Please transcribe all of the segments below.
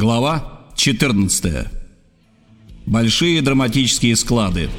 Глава 14. Большие драматические склады.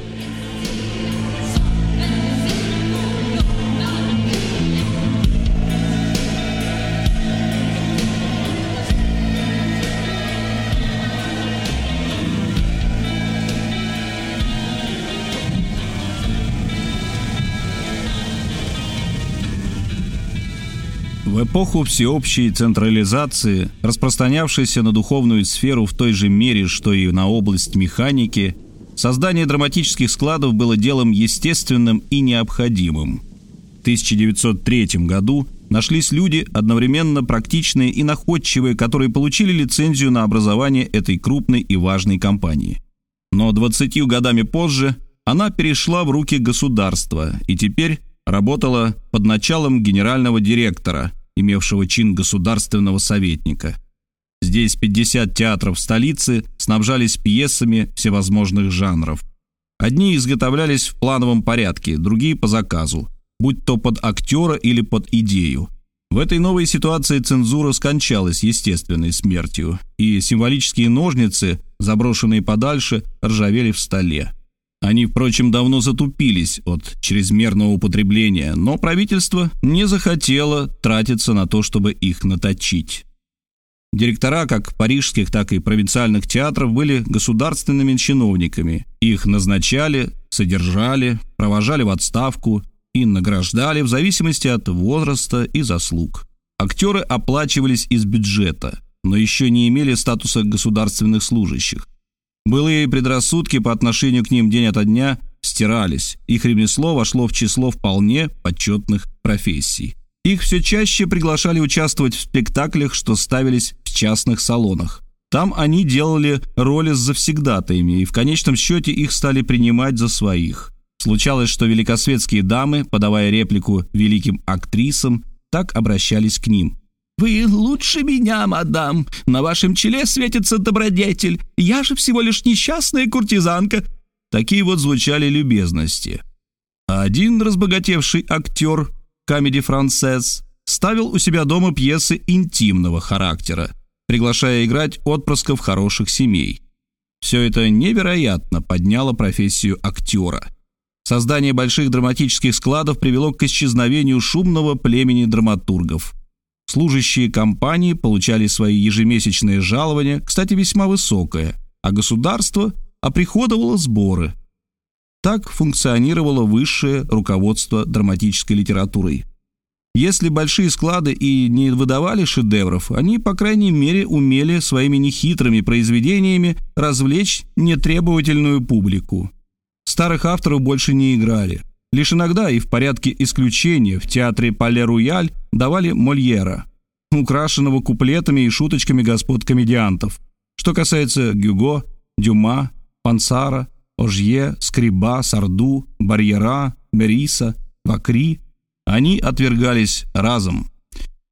Эпоху всеобщей централизации, распространявшейся на духовную сферу в той же мере, что и на область механики, создание драматических складов было делом естественным и необходимым. В 1903 году нашлись люди, одновременно практичные и находчивые, которые получили лицензию на образование этой крупной и важной компании. Но 20 годами позже она перешла в руки государства и теперь работала под началом генерального директора – имевшего чин государственного советника. Здесь 50 театров столицы снабжались пьесами всевозможных жанров. Одни изготовлялись в плановом порядке, другие по заказу, будь то под актера или под идею. В этой новой ситуации цензура скончалась естественной смертью, и символические ножницы, заброшенные подальше, ржавели в столе. Они, впрочем, давно затупились от чрезмерного употребления, но правительство не захотело тратиться на то, чтобы их наточить. Директора как парижских, так и провинциальных театров были государственными чиновниками. Их назначали, содержали, провожали в отставку и награждали в зависимости от возраста и заслуг. Актеры оплачивались из бюджета, но еще не имели статуса государственных служащих. Былые предрассудки по отношению к ним день ото дня стирались. Их ремесло вошло в число вполне почетных профессий. Их все чаще приглашали участвовать в спектаклях, что ставились в частных салонах. Там они делали роли с завсегдатаями, и в конечном счете их стали принимать за своих. Случалось, что великосветские дамы, подавая реплику великим актрисам, так обращались к ним. «Вы лучше меня, мадам. На вашем челе светится добродетель. Я же всего лишь несчастная куртизанка». Такие вот звучали любезности. А один разбогатевший актер, камеди францез, ставил у себя дома пьесы интимного характера, приглашая играть отпрысков хороших семей. Все это невероятно подняло профессию актера. Создание больших драматических складов привело к исчезновению шумного племени драматургов – Служащие компании получали свои ежемесячные жалования, кстати, весьма высокое, а государство оприходовало сборы. Так функционировало высшее руководство драматической литературой. Если большие склады и не выдавали шедевров, они, по крайней мере, умели своими нехитрыми произведениями развлечь нетребовательную публику. Старых авторов больше не играли – Лишь иногда и в порядке исключения в театре Пале-Руяль давали Мольера, украшенного куплетами и шуточками господ комедиантов. Что касается Гюго, Дюма, Пансара, Ожье, Скриба, Сарду, Барьера, Мериса, Вакри, они отвергались разом.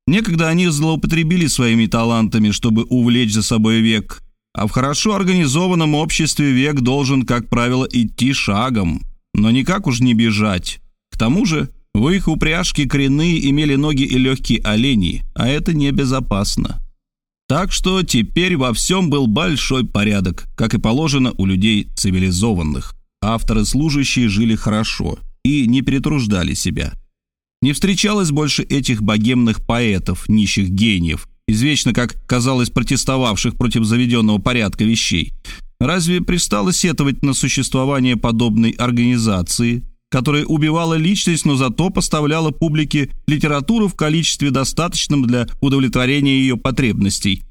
Некогда они злоупотребили своими талантами, чтобы увлечь за собой век, а в хорошо организованном обществе век должен, как правило, идти шагом – но никак уж не бежать. К тому же в их упряжке коренные имели ноги и легкие олени, а это небезопасно. Так что теперь во всем был большой порядок, как и положено у людей цивилизованных. Авторы-служащие жили хорошо и не перетруждали себя. Не встречалось больше этих богемных поэтов, нищих гениев, извечно, как казалось, протестовавших против заведенного порядка вещей. Разве пристало сетовать на существование подобной организации, которая убивала личность, но зато поставляла публике литературу в количестве достаточном для удовлетворения ее потребностей?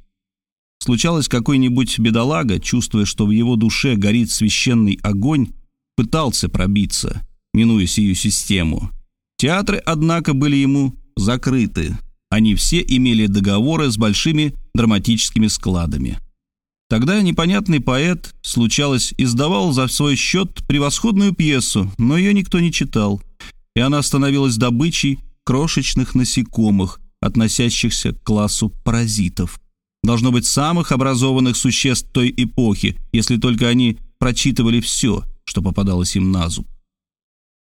Случалось, какой-нибудь бедолага, чувствуя, что в его душе горит священный огонь, пытался пробиться, минуя сию систему. Театры, однако, были ему закрыты. Они все имели договоры с большими драматическими складами. Тогда непонятный поэт, случалось, издавал за свой счет превосходную пьесу, но ее никто не читал, и она становилась добычей крошечных насекомых, относящихся к классу паразитов. Должно быть самых образованных существ той эпохи, если только они прочитывали все, что попадалось им на зуб.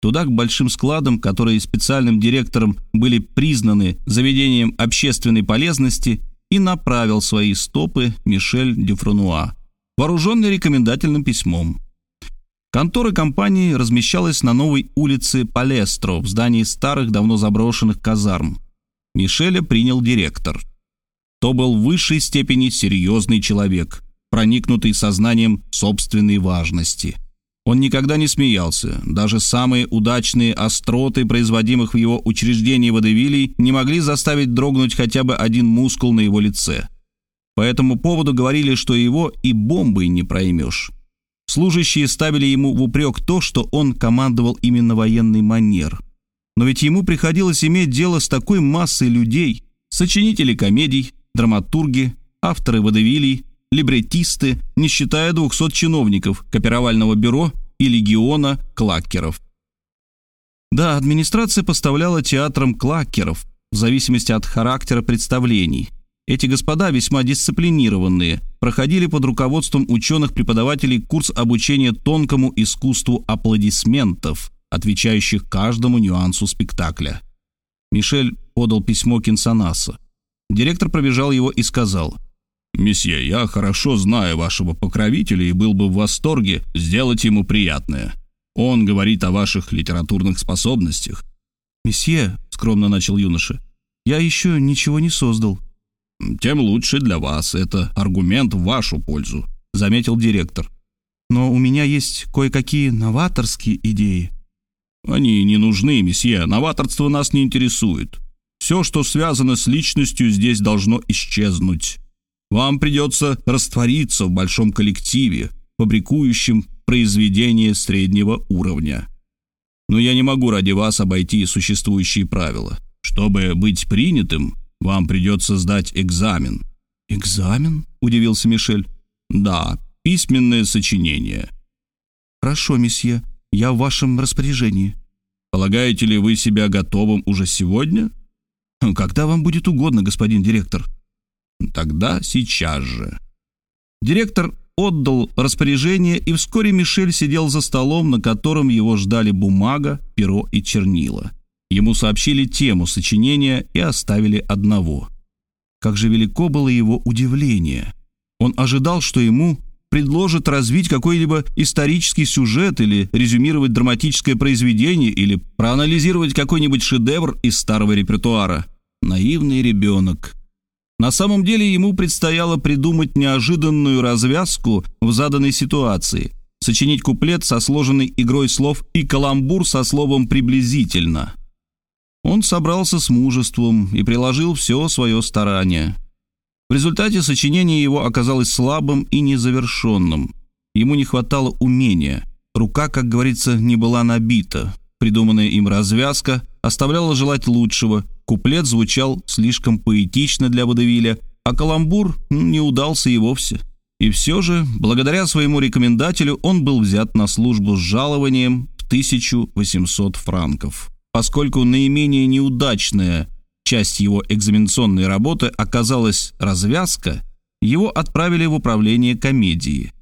Туда к большим складам, которые специальным директором были признаны заведением общественной полезности, и направил свои стопы Мишель Дюфрануа, вооруженный рекомендательным письмом. Контора компании размещалась на новой улице Палестро в здании старых, давно заброшенных казарм. Мишеля принял директор. То был в высшей степени серьезный человек, проникнутый сознанием собственной важности. Он никогда не смеялся. Даже самые удачные остроты, производимых в его учреждении водевилей, не могли заставить дрогнуть хотя бы один мускул на его лице. По этому поводу говорили, что его и бомбой не проймешь. Служащие ставили ему в упрек то, что он командовал именно военный манер. Но ведь ему приходилось иметь дело с такой массой людей, сочинители комедий, драматурги, авторы водевилей, либретисты, не считая 200 чиновников копировального бюро и легиона клаккеров. Да, администрация поставляла театрам клаккеров в зависимости от характера представлений. Эти господа, весьма дисциплинированные, проходили под руководством ученых-преподавателей курс обучения тонкому искусству аплодисментов, отвечающих каждому нюансу спектакля. Мишель подал письмо Кинсонаса. Директор пробежал его и сказал, «Месье, я хорошо знаю вашего покровителя и был бы в восторге сделать ему приятное. Он говорит о ваших литературных способностях». «Месье», — скромно начал юноша, — «я еще ничего не создал». «Тем лучше для вас. Это аргумент в вашу пользу», — заметил директор. «Но у меня есть кое-какие новаторские идеи». «Они не нужны, месье. Новаторство нас не интересует. Все, что связано с личностью, здесь должно исчезнуть. Вам придется раствориться в большом коллективе, фабрикующем произведения среднего уровня. Но я не могу ради вас обойти существующие правила. Чтобы быть принятым, вам придется сдать экзамен». «Экзамен?» – удивился Мишель. «Да, письменное сочинение». «Хорошо, месье, я в вашем распоряжении». «Полагаете ли вы себя готовым уже сегодня?» «Когда вам будет угодно, господин директор». «Тогда сейчас же». Директор отдал распоряжение, и вскоре Мишель сидел за столом, на котором его ждали бумага, перо и чернила. Ему сообщили тему сочинения и оставили одного. Как же велико было его удивление. Он ожидал, что ему предложат развить какой-либо исторический сюжет или резюмировать драматическое произведение или проанализировать какой-нибудь шедевр из старого репертуара. Наивный ребенок. На самом деле ему предстояло придумать неожиданную развязку в заданной ситуации, сочинить куплет со сложенной игрой слов и каламбур со словом «приблизительно». Он собрался с мужеством и приложил все свое старание. В результате сочинение его оказалось слабым и незавершенным. Ему не хватало умения. Рука, как говорится, не была набита. Придуманная им развязка оставляла желать лучшего. Куплет звучал слишком поэтично для водевиля, а каламбур не удался и вовсе. И все же, благодаря своему рекомендателю, он был взят на службу с жалованием в 1800 франков поскольку наименее неудачная часть его экзаменационной работы оказалась развязка, его отправили в управление комедии.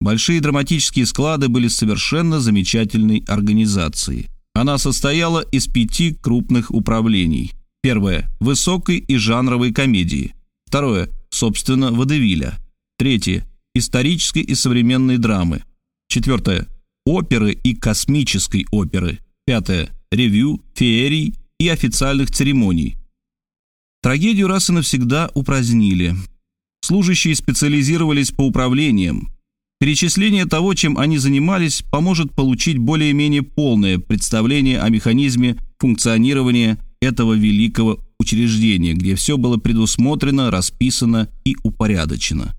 Большие драматические склады были совершенно замечательной организацией. Она состояла из пяти крупных управлений. Первое – высокой и жанровой комедии. Второе – собственно, водевиля. Третье – исторической и современной драмы. Четвертое – оперы и космической оперы. Пятое ревью, феерий и официальных церемоний. Трагедию раз и навсегда упразднили. Служащие специализировались по управлениям. Перечисление того, чем они занимались, поможет получить более-менее полное представление о механизме функционирования этого великого учреждения, где все было предусмотрено, расписано и упорядочено.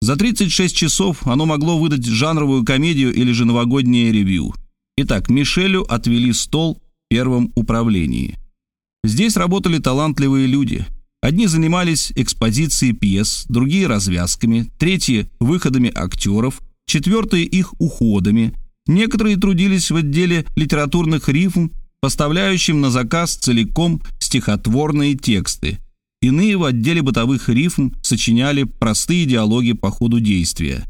За 36 часов оно могло выдать жанровую комедию или же новогоднее ревью. Итак, Мишелю отвели стол в первом управлении. Здесь работали талантливые люди. Одни занимались экспозицией пьес, другие – развязками, третьи – выходами актеров, четвертые – их уходами. Некоторые трудились в отделе литературных рифм, поставляющим на заказ целиком стихотворные тексты. Иные в отделе бытовых рифм сочиняли простые диалоги по ходу действия.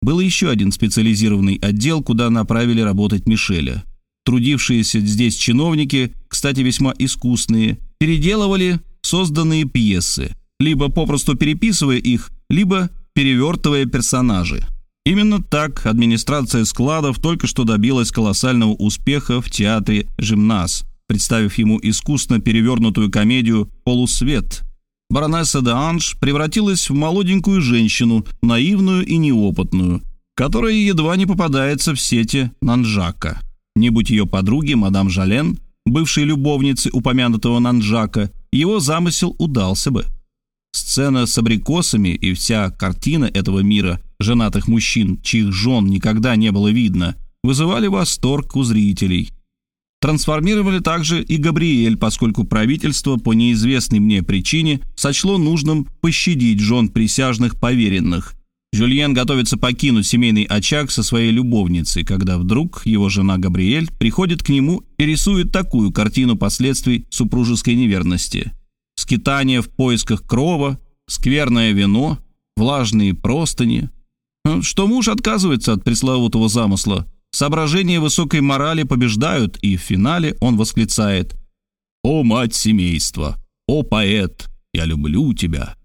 Был еще один специализированный отдел, куда направили работать Мишеля. Трудившиеся здесь чиновники, кстати, весьма искусные, переделывали созданные пьесы. либо попросту переписывая их, либо перевертывая персонажи. Именно так администрация складов только что добилась колоссального успеха в театре «Жимназ», представив ему искусно перевернутую комедию «Полусвет». Баронесса де Анж превратилась в молоденькую женщину, наивную и неопытную, которая едва не попадается в сети Нанжака. Не будь ее подруги, мадам Жален, бывшей любовницы упомянутого Нанжака, его замысел удался бы. Сцена с абрикосами и вся картина этого мира женатых мужчин, чьих жен никогда не было видно, вызывали восторг у зрителей. Трансформировали также и Габриэль, поскольку правительство по неизвестной мне причине сочло нужным пощадить жен присяжных поверенных. Жюльен готовится покинуть семейный очаг со своей любовницей, когда вдруг его жена Габриэль приходит к нему и рисует такую картину последствий супружеской неверности. Скитание в поисках крова, скверное вино, влажные простыни, ну, что муж отказывается от пресловутого замысла. Соображения высокой морали побеждают, и в финале он восклицает «О, мать семейства! О, поэт! Я люблю тебя!»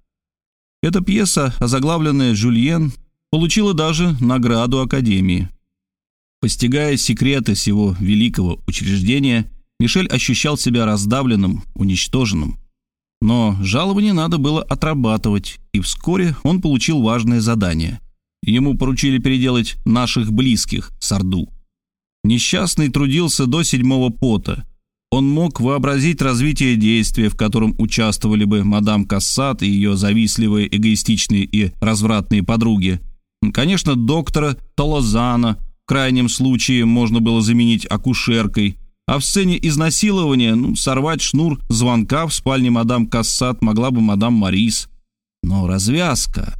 Эта пьеса, озаглавленная «Жюльен», получила даже награду Академии. Постигая секреты сего великого учреждения, Мишель ощущал себя раздавленным, уничтоженным. Но жалование надо было отрабатывать, и вскоре он получил важное задание – Ему поручили переделать наших близких, Сарду. Несчастный трудился до седьмого пота. Он мог вообразить развитие действия, в котором участвовали бы мадам Кассат и ее завистливые, эгоистичные и развратные подруги. Конечно, доктора Толозана в крайнем случае можно было заменить акушеркой, а в сцене изнасилования ну, сорвать шнур звонка в спальне мадам Кассат могла бы мадам Марис. Но развязка...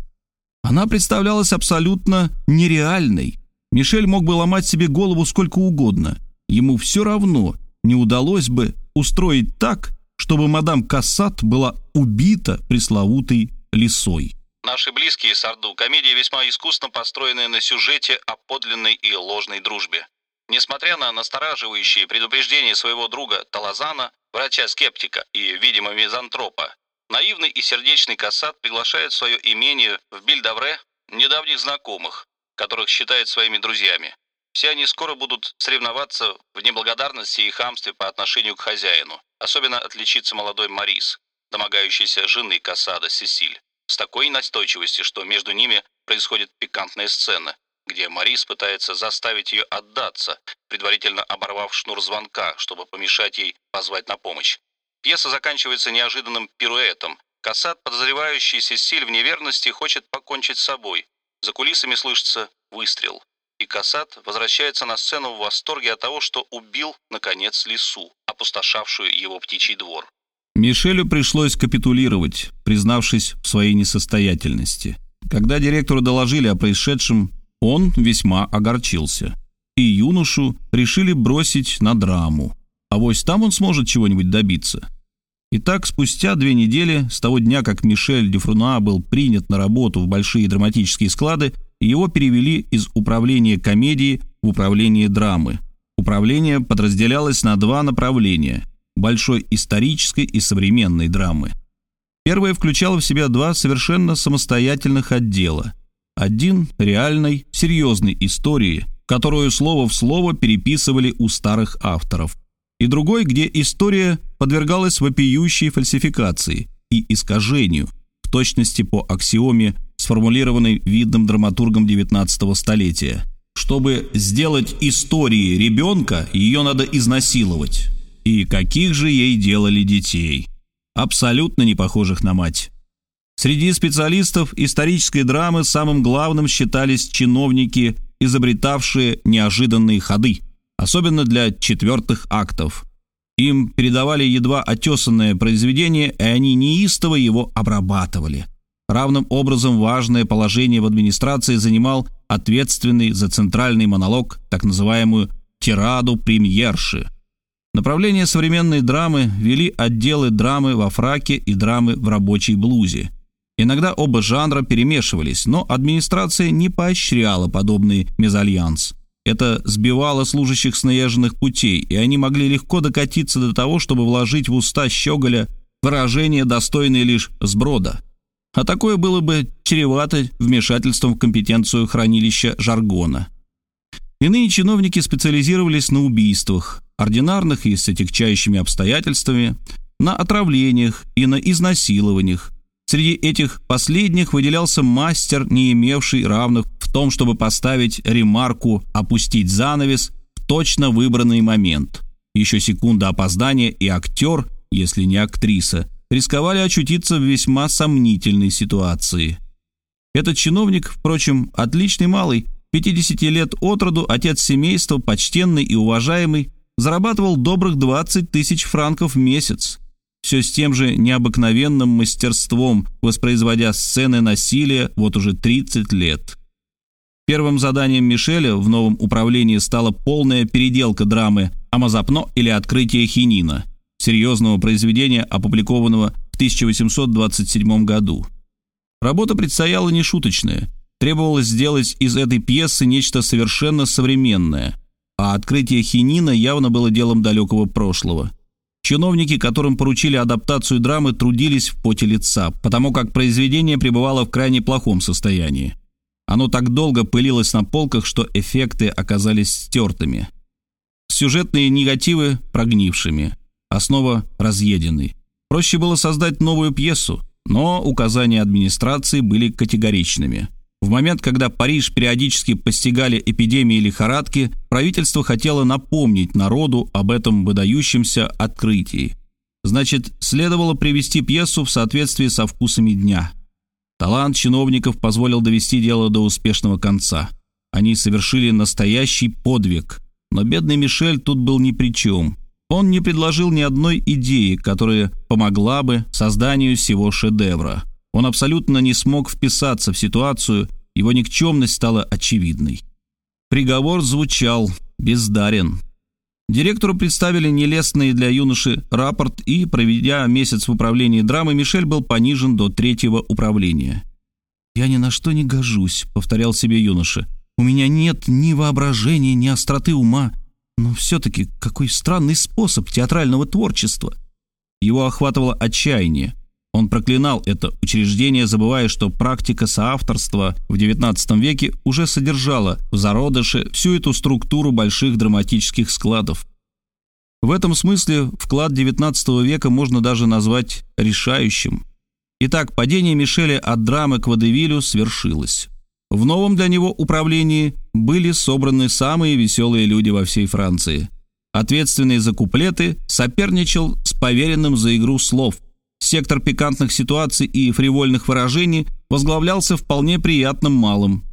Она представлялась абсолютно нереальной. Мишель мог бы ломать себе голову сколько угодно. Ему все равно не удалось бы устроить так, чтобы мадам Кассат была убита пресловутой лисой. Наши близкие Сарду комедия весьма искусно построенная на сюжете о подлинной и ложной дружбе. Несмотря на настораживающие предупреждения своего друга Талазана, врача-скептика и, видимо, мизантропа, Наивный и сердечный Кассат приглашает свое имение в Бильдавре недавних знакомых, которых считает своими друзьями. Все они скоро будут соревноваться в неблагодарности и хамстве по отношению к хозяину. Особенно отличится молодой Марис, домогающийся жены Кассада Сесиль, с такой настойчивостью, что между ними происходит пикантная сцена, где Марис пытается заставить ее отдаться, предварительно оборвав шнур звонка, чтобы помешать ей позвать на помощь. Пьеса заканчивается неожиданным пируэтом. Касат, подозревающий Сесиль в неверности, хочет покончить с собой. За кулисами слышится выстрел. И Касат возвращается на сцену в восторге от того, что убил, наконец, лису, опустошавшую его птичий двор. Мишелю пришлось капитулировать, признавшись в своей несостоятельности. Когда директору доложили о происшедшем, он весьма огорчился. И юношу решили бросить на драму. А вось там он сможет чего-нибудь добиться. Итак, спустя две недели, с того дня, как Мишель Дюфруна был принят на работу в большие драматические склады, его перевели из управления комедии в управление драмы. Управление подразделялось на два направления – большой исторической и современной драмы. Первое включало в себя два совершенно самостоятельных отдела. Один – реальной, серьезной истории, которую слово в слово переписывали у старых авторов и другой, где история подвергалась вопиющей фальсификации и искажению, в точности по аксиоме, сформулированной видным драматургом XIX столетия. Чтобы сделать истории ребенка, ее надо изнасиловать. И каких же ей делали детей? Абсолютно не похожих на мать. Среди специалистов исторической драмы самым главным считались чиновники, изобретавшие неожиданные ходы – особенно для четвертых актов. Им передавали едва отесанное произведение, и они неистово его обрабатывали. Равным образом важное положение в администрации занимал ответственный за центральный монолог, так называемую «тираду премьерши». Направление современной драмы вели отделы драмы во фраке и драмы в рабочей блузе. Иногда оба жанра перемешивались, но администрация не поощряла подобный мезальянс. Это сбивало служащих с наезженных путей, и они могли легко докатиться до того, чтобы вложить в уста щеголя выражение, достойное лишь сброда. А такое было бы чревато вмешательством в компетенцию хранилища жаргона. Иные чиновники специализировались на убийствах, ординарных и с отягчающими обстоятельствами, на отравлениях и на изнасилованиях. Среди этих последних выделялся мастер, не имевший равных в том, чтобы поставить ремарку «опустить занавес» в точно выбранный момент. Еще секунда опоздания, и актер, если не актриса, рисковали очутиться в весьма сомнительной ситуации. Этот чиновник, впрочем, отличный малый, 50 лет от роду, отец семейства, почтенный и уважаемый, зарабатывал добрых 20 тысяч франков в месяц. Все с тем же необыкновенным мастерством, воспроизводя сцены насилия вот уже 30 лет. Первым заданием Мишеля в новом управлении стала полная переделка драмы «Амазапно» или «Открытие хинина», серьезного произведения, опубликованного в 1827 году. Работа предстояла нешуточная. Требовалось сделать из этой пьесы нечто совершенно современное, а открытие хинина явно было делом далекого прошлого. Чиновники, которым поручили адаптацию драмы, трудились в поте лица, потому как произведение пребывало в крайне плохом состоянии. Оно так долго пылилось на полках, что эффекты оказались стертыми. Сюжетные негативы прогнившими, основа разъеденной. Проще было создать новую пьесу, но указания администрации были категоричными. В момент, когда Париж периодически постигали эпидемии лихорадки, правительство хотело напомнить народу об этом выдающемся открытии. Значит, следовало привести пьесу в соответствии со вкусами дня. Талант чиновников позволил довести дело до успешного конца. Они совершили настоящий подвиг. Но бедный Мишель тут был ни при чем. Он не предложил ни одной идеи, которая помогла бы созданию всего шедевра. Он абсолютно не смог вписаться в ситуацию, его никчемность стала очевидной. Приговор звучал «бездарен». Директору представили нелестный для юноши рапорт, и, проведя месяц в управлении драмы, Мишель был понижен до третьего управления. «Я ни на что не гожусь», — повторял себе юноша. «У меня нет ни воображения, ни остроты ума. Но все-таки какой странный способ театрального творчества. Его охватывало отчаяние. Он проклинал это учреждение, забывая, что практика соавторства в XIX веке уже содержала в зародыше всю эту структуру больших драматических складов. В этом смысле вклад XIX века можно даже назвать решающим. Итак, падение Мишеля от драмы к Водевилю свершилось. В новом для него управлении были собраны самые веселые люди во всей Франции. Ответственный за куплеты соперничал с поверенным за игру слов. Сектор пикантных ситуаций и фривольных выражений возглавлялся вполне приятным малым.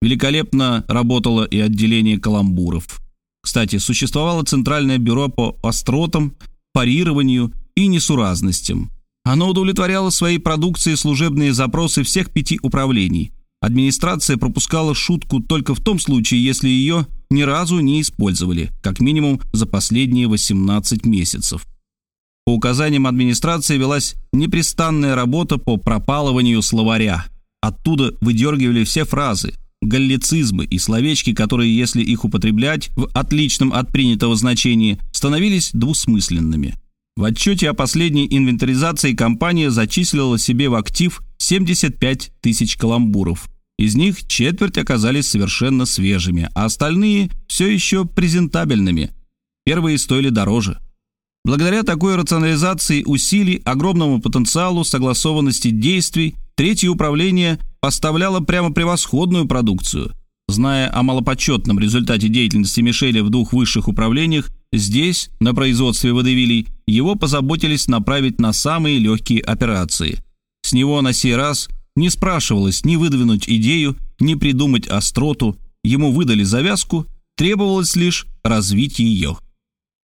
Великолепно работало и отделение каламбуров. Кстати, существовало Центральное бюро по остротам, парированию и несуразностям. Оно удовлетворяло своей продукцией служебные запросы всех пяти управлений – Администрация пропускала шутку только в том случае, если ее ни разу не использовали, как минимум за последние 18 месяцев. По указаниям администрации велась непрестанная работа по пропалыванию словаря. Оттуда выдергивали все фразы, галлицизмы и словечки, которые, если их употреблять в отличном от принятого значении, становились двусмысленными. В отчете о последней инвентаризации компания зачислила себе в актив 75 тысяч каламбуров – из них четверть оказались совершенно свежими, а остальные все еще презентабельными. Первые стоили дороже. Благодаря такой рационализации усилий, огромному потенциалу, согласованности действий, третье управление поставляло прямо превосходную продукцию. Зная о малопочетном результате деятельности Мишеля в двух высших управлениях, здесь, на производстве водевилей, его позаботились направить на самые легкие операции. С него на сей раз не спрашивалось ни выдвинуть идею, ни придумать остроту, ему выдали завязку, требовалось лишь развить ее.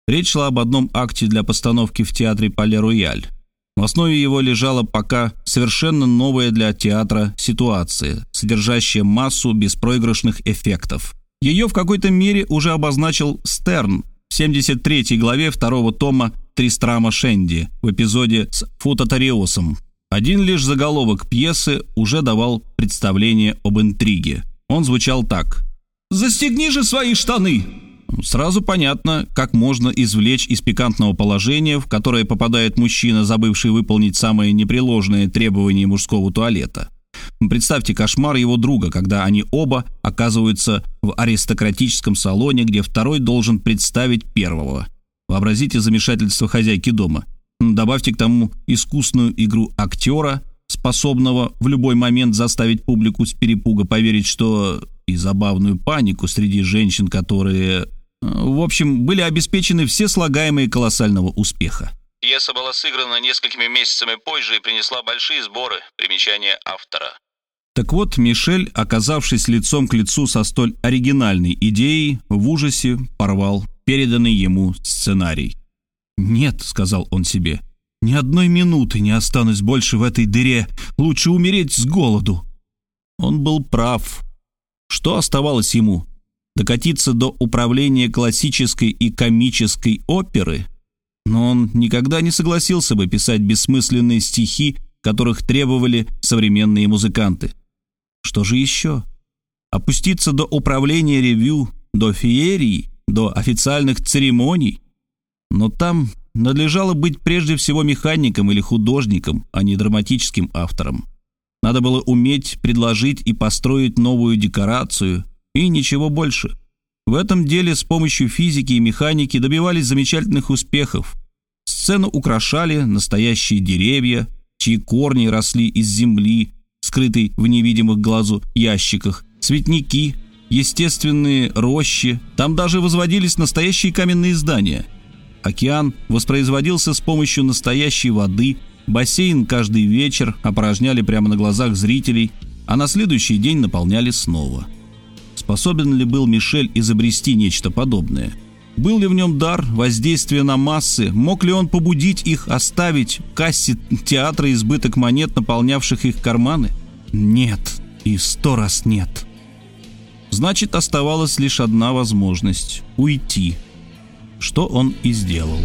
Речь шла об одном акте для постановки в театре Пале-Рояль. В основе его лежала пока совершенно новая для театра ситуация, содержащая массу беспроигрышных эффектов. Ее в какой-то мере уже обозначил Стерн в 73 главе второго тома Тристрама Шенди в эпизоде с Футатариосом. Один лишь заголовок пьесы уже давал представление об интриге. Он звучал так. «Застегни же свои штаны! Сразу понятно, как можно извлечь из пикантного положения, в которое попадает мужчина, забывший выполнить самое непреложное требование мужского туалета. Представьте кошмар его друга, когда они оба оказываются в аристократическом салоне, где второй должен представить первого. Вообразите замешательство хозяйки дома. Добавьте к тому искусную игру актера, способного в любой момент заставить публику с перепуга поверить, что и забавную панику среди женщин, которые, э, в общем, были обеспечены все слагаемые колоссального успеха. Пьеса была сыграна несколькими месяцами позже и принесла большие сборы. Примечание автора. Так вот, Мишель, оказавшись лицом к лицу со столь оригинальной идеей, в ужасе порвал переданный ему сценарий. «Нет», — сказал он себе, — «ни одной минуты не останусь больше в этой дыре. Лучше умереть с голоду». Он был прав. Что оставалось ему? Докатиться до управления классической и комической оперы? Но он никогда не согласился бы писать бессмысленные стихи, которых требовали современные музыканты. Что же еще? Опуститься до управления ревю, до феерии, до официальных церемоний? Но там надлежало быть прежде всего механиком или художником, а не драматическим автором. Надо было уметь предложить и построить новую декорацию, и ничего больше. В этом деле с помощью физики и механики добивались замечательных успехов. Сцену украшали настоящие деревья, чьи корни росли из земли, скрытой в невидимых глазу ящиках, цветники, естественные рощи. Там даже возводились настоящие каменные здания. Океан воспроизводился с помощью настоящей воды – Бассейн каждый вечер опорожняли прямо на глазах зрителей, а на следующий день наполняли снова. Способен ли был Мишель изобрести нечто подобное? Был ли в нем дар воздействия на массы? Мог ли он побудить их оставить в кассе театра избыток монет, наполнявших их карманы? Нет, и сто раз нет. Значит, оставалась лишь одна возможность – уйти. Что он и сделал.